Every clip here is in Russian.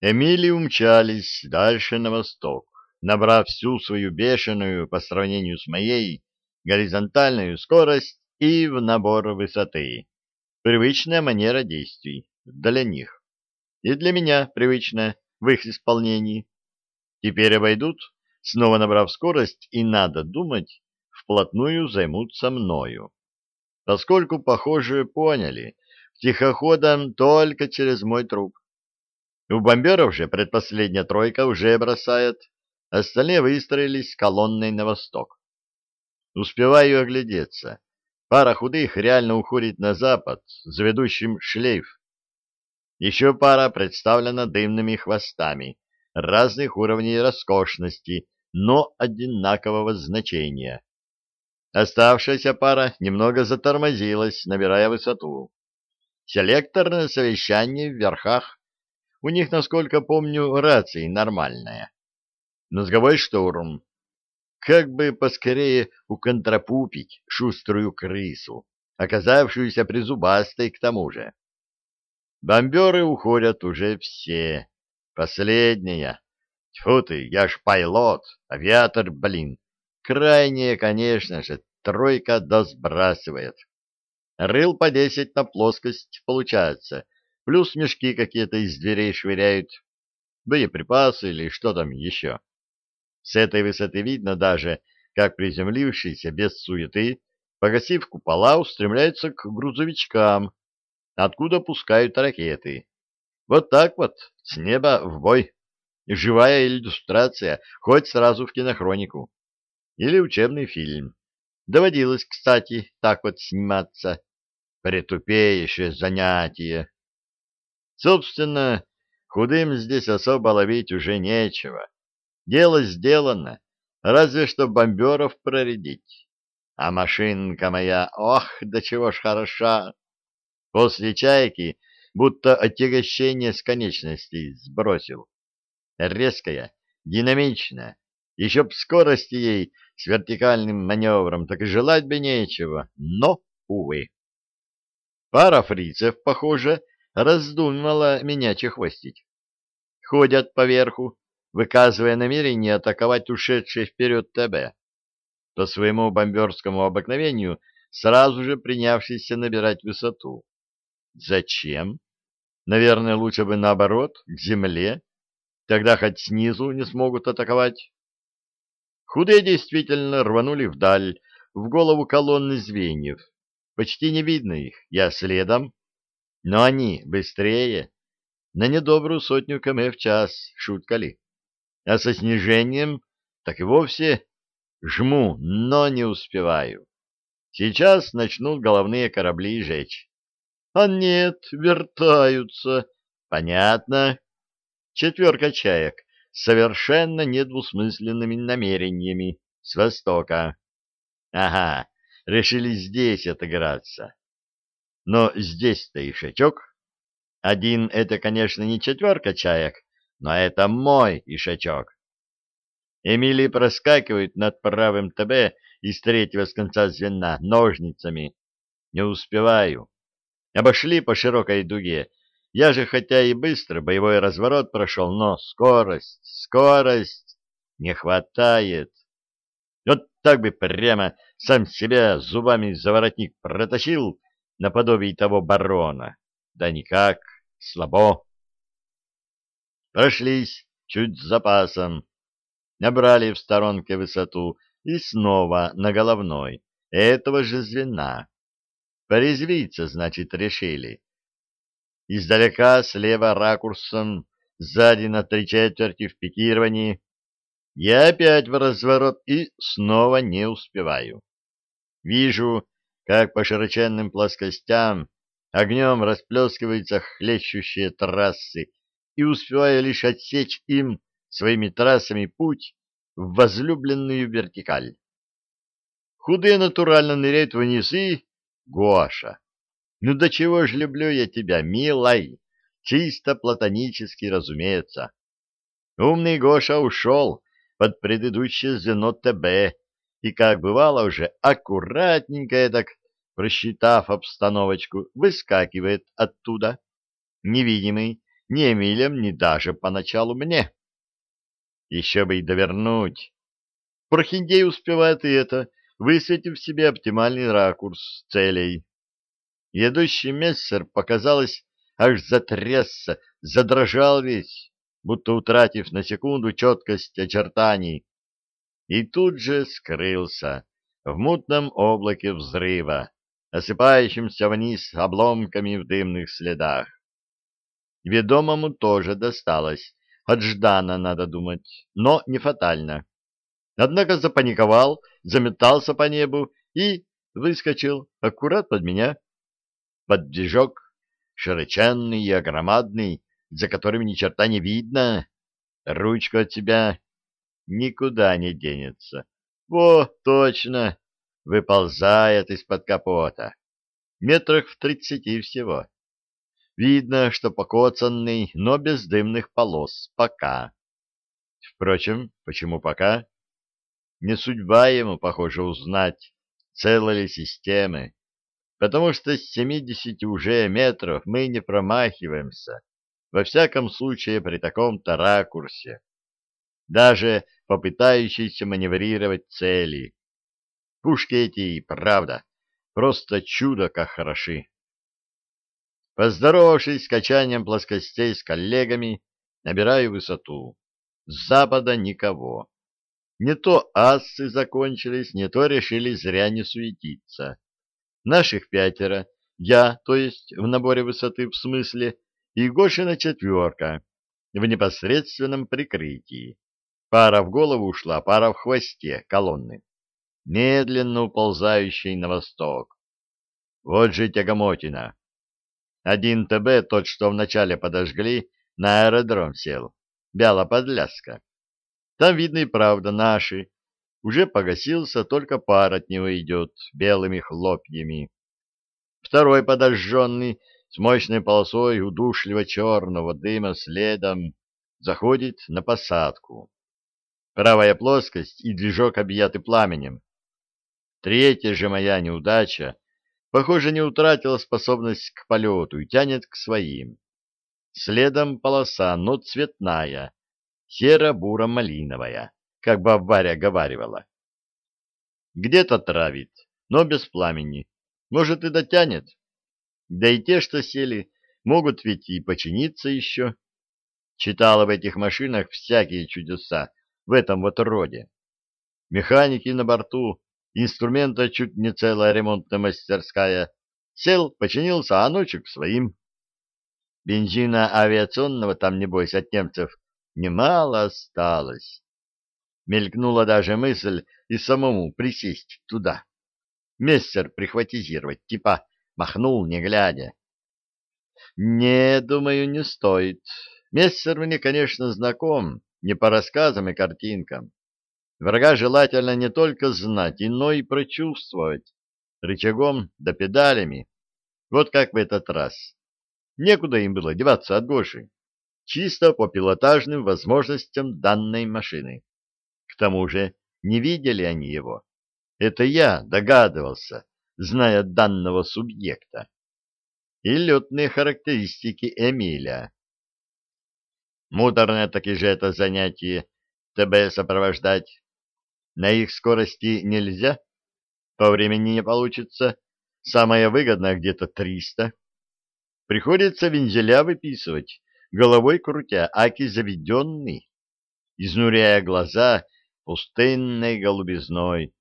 Эмили умчались дальше на восток, набрав всю свою бешеную по сравнению с моей горизонтальную скорость и в набор высоты. Привычная манера действий для них. И для меня привычная в их исполнении. Теперь обойдут, снова набрав скорость, и, надо думать, вплотную займутся мною. Поскольку, похоже, поняли, тихоходом только через мой труп. У бомберов же предпоследняя тройка уже бросает, остальные выстроились колонной на восток. Успеваю оглядеться. Пара худых реально уходит на запад, за ведущим шлейф. Еще пара представлена дымными хвостами разных уровней роскошности, но одинакового значения. Оставшаяся пара немного затормозилась, набирая высоту. Селекторное совещание в верхах у них, насколько помню, рация нормальная. Мозговой штурм. Как бы поскорее уконтрапупить шуструю крысу, оказавшуюся призубастой к тому же. Бомберы уходят уже все. Последняя. Тьфу ты, я ж пайлот, авиатор, блин. Крайняя, конечно же, тройка досбрасывает. Рыл по десять на плоскость получается — Плюс мешки какие-то из дверей швыряют, боеприпасы или что там еще. С этой высоты видно даже, как приземлившиеся без суеты, погасив купола, устремляются к грузовичкам, откуда пускают ракеты. Вот так вот, с неба в бой. Живая иллюстрация, хоть сразу в кинохронику. Или учебный фильм. Доводилось, кстати, так вот сниматься. Притупейшее занятие. Собственно, худым здесь особо ловить уже нечего. Дело сделано, разве что бомберов проредить. А машинка моя, ох, до чего ж хороша! После чайки будто отягощение с конечностей сбросил. Резкая, динамичная, еще б скорости ей с вертикальным маневром, так и желать бы нечего, но, увы. Пара фрицев, похоже, раздумала меня чехвостить. Ходят поверху, выказывая намерение атаковать ушедший вперед ТБ. По своему бомберскому обыкновению сразу же принявшийся набирать высоту. Зачем? Наверное, лучше бы наоборот, к земле. Тогда хоть снизу не смогут атаковать. Худые действительно рванули вдаль, в голову колонны звеньев. Почти не видно их. Я следом, но они быстрее, на недобрую сотню км в час, шутка ли. А со снижением так и вовсе жму, но не успеваю. Сейчас начнут головные корабли жечь. А нет, вертаются. Понятно. Четверка чаек с совершенно недвусмысленными намерениями с востока. Ага, решили здесь отыграться. Но здесь-то ишачок. Один — это, конечно, не четверка чаек, но это мой ишачок. Эмили проскакивает над правым ТБ из третьего с конца звена ножницами. Не успеваю. Обошли по широкой дуге. Я же хотя и быстро боевой разворот прошел, но скорость, скорость не хватает. Вот так бы прямо сам себя зубами за воротник протащил наподобие того барона. Да никак, слабо. Прошлись чуть с запасом, набрали в сторонке высоту и снова на головной этого же звена. Порезвиться, значит, решили. Издалека, слева ракурсом, сзади на три четверти в пикировании. Я опять в разворот и снова не успеваю. Вижу, как по широченным плоскостям огнем расплескиваются хлещущие трассы, и успевая лишь отсечь им своими трассами путь в возлюбленную вертикаль. Худые натурально ныряют вниз и... Гоша! Ну до чего ж люблю я тебя, милай! Чисто платонически, разумеется. Умный Гоша ушел под предыдущее звено ТБ, и, как бывало уже, аккуратненько так просчитав обстановочку, выскакивает оттуда, невидимый ни Эмилем, ни даже поначалу мне. Еще бы и довернуть. Прохиндей успевает и это, высветив себе оптимальный ракурс целей. Едущий мессер, показалось, аж затрясся, задрожал весь, будто утратив на секунду четкость очертаний, и тут же скрылся в мутном облаке взрыва, осыпающимся вниз обломками в дымных следах. Ведомому тоже досталось, от Ждана, надо думать, но не фатально. Однако запаниковал, заметался по небу и выскочил аккурат под меня. Под движок, широченный и огромадный, за которым ни черта не видно. Ручку от тебя никуда не денется. Во, точно, выползает из-под капота. Метрах в тридцати всего. Видно, что покоцанный, но без дымных полос. Пока. Впрочем, почему пока? Не судьба ему, похоже, узнать, целы ли системы, потому что с семидесяти уже метров мы не промахиваемся, во всяком случае при таком-то ракурсе, даже попытающийся маневрировать цели. Пушки эти, правда, просто чудо как хороши. Поздоровавшись с качанием плоскостей с коллегами, набираю высоту. С запада никого. Не то ассы закончились, не то решили зря не суетиться. Наших пятеро, я, то есть в наборе высоты в смысле, и Гошина четверка в непосредственном прикрытии. Пара в голову ушла, пара в хвосте колонны, медленно уползающей на восток. Вот же тягомотина. Один ТБ, тот, что вначале подожгли, на аэродром сел. Бяла подляска. Там, видно и правда, наши. Уже погасился, только пар от него идет белыми хлопьями. Второй подожженный с мощной полосой удушливо черного дыма следом заходит на посадку. Правая плоскость и движок объяты пламенем. Третья же моя неудача, похоже, не утратила способность к полету и тянет к своим. Следом полоса, но цветная, серо-буро-малиновая, как бабаря говаривала. Где-то травит, но без пламени. Может, и дотянет. Да и те, что сели, могут ведь и починиться еще. Читала в этих машинах всякие чудеса в этом вот роде. Механики на борту, инструмента чуть не целая ремонтная мастерская. Сел, починился, а ночью к своим. Бензина авиационного там, небось, от немцев немало осталось. Мелькнула даже мысль и самому присесть туда. Мессер прихватизировать, типа махнул, не глядя. Не, думаю, не стоит. Мессер мне, конечно, знаком, не по рассказам и картинкам. Врага желательно не только знать, но и прочувствовать. Рычагом да педалями. Вот как в этот раз. Некуда им было деваться от Гоши чисто по пилотажным возможностям данной машины. К тому же не видели они его. Это я догадывался, зная данного субъекта. И летные характеристики Эмиля. Муторное таки же это занятие ТБ сопровождать. На их скорости нельзя, по времени не получится. Самое выгодное где-то 300. Приходится вензеля выписывать головой крутя, аки заведенный, изнуряя глаза пустынной голубизной,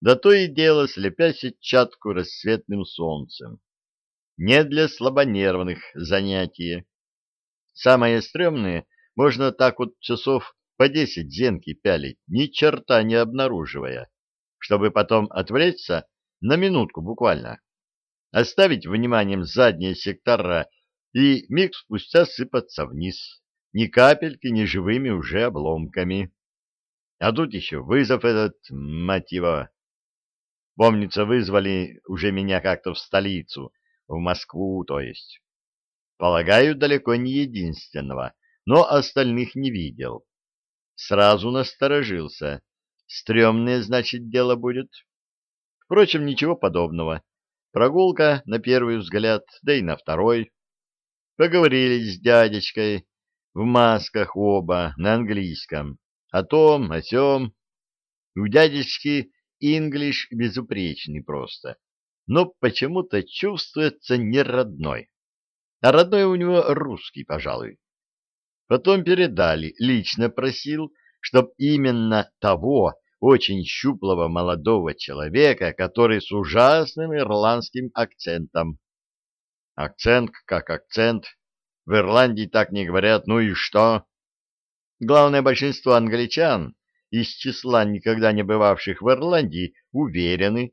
да то и дело слепя сетчатку рассветным солнцем. Не для слабонервных занятие. Самое стрёмное, можно так вот часов по десять зенки пялить, ни черта не обнаруживая, чтобы потом отвлечься на минутку буквально, оставить вниманием задние сектора и миг спустя сыпаться вниз, ни капельки, ни живыми уже обломками. А тут еще вызов этот, мать его. Помнится, вызвали уже меня как-то в столицу, в Москву, то есть. Полагаю, далеко не единственного, но остальных не видел. Сразу насторожился. Стремное, значит, дело будет. Впрочем, ничего подобного. Прогулка, на первый взгляд, да и на второй. Поговорили с дядечкой, в масках оба, на английском, о том, о сём. У дядечки инглиш безупречный просто, но почему-то чувствуется не родной. А родной у него русский, пожалуй. Потом передали, лично просил, чтоб именно того очень щуплого молодого человека, который с ужасным ирландским акцентом. Акцент как акцент. В Ирландии так не говорят, ну и что? Главное большинство англичан из числа никогда не бывавших в Ирландии уверены,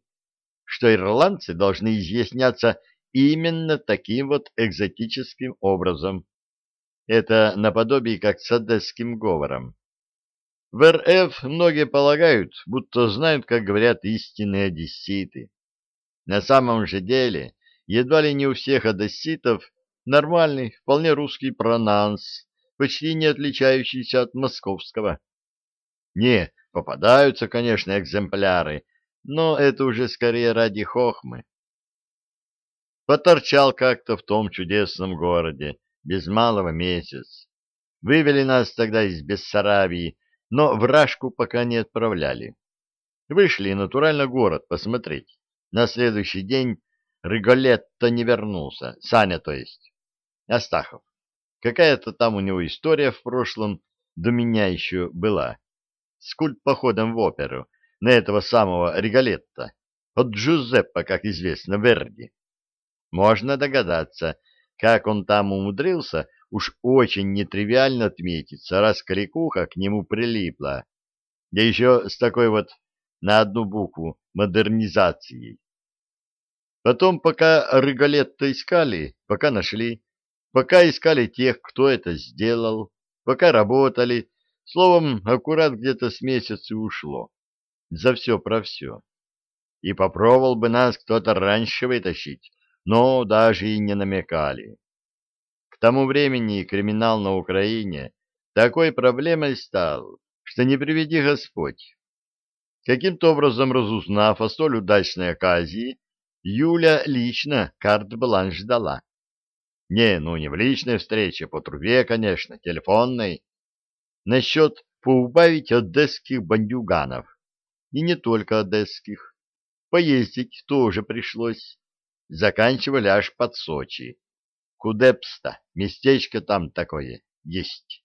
что ирландцы должны изъясняться именно таким вот экзотическим образом. Это наподобие как с одесским говором. В РФ многие полагают, будто знают, как говорят истинные одесситы. На самом же деле, едва ли не у всех одесситов нормальный, вполне русский пронанс, почти не отличающийся от московского. Не, попадаются, конечно, экземпляры, но это уже скорее ради хохмы. Поторчал как-то в том чудесном городе, без малого месяц. Вывели нас тогда из Бессарабии, но в Рашку пока не отправляли. Вышли натурально город посмотреть. На следующий день Рыголетто не вернулся, Саня то есть. Астахов. Какая-то там у него история в прошлом, до меня еще была. С культ-походом в оперу на этого самого Риголетто. От Джузеппе, как известно, Верди. Можно догадаться, как он там умудрился уж очень нетривиально отметиться, раз крикуха к нему прилипла. Да еще с такой вот на одну букву модернизацией. Потом, пока Рыголетто искали, пока нашли, пока искали тех, кто это сделал, пока работали, словом, аккурат где-то с месяца ушло. За все про все. И попробовал бы нас кто-то раньше вытащить, но даже и не намекали. К тому времени криминал на Украине такой проблемой стал, что не приведи Господь. Каким-то образом разузнав о столь удачной оказии, Юля лично карт-бланш дала. Не, ну не в личной встрече, по трубе, конечно, телефонной. Насчет поубавить одесских бандюганов. И не только одесских. Поездить тоже пришлось заканчивали аж под Сочи. Кудепста, местечко там такое есть.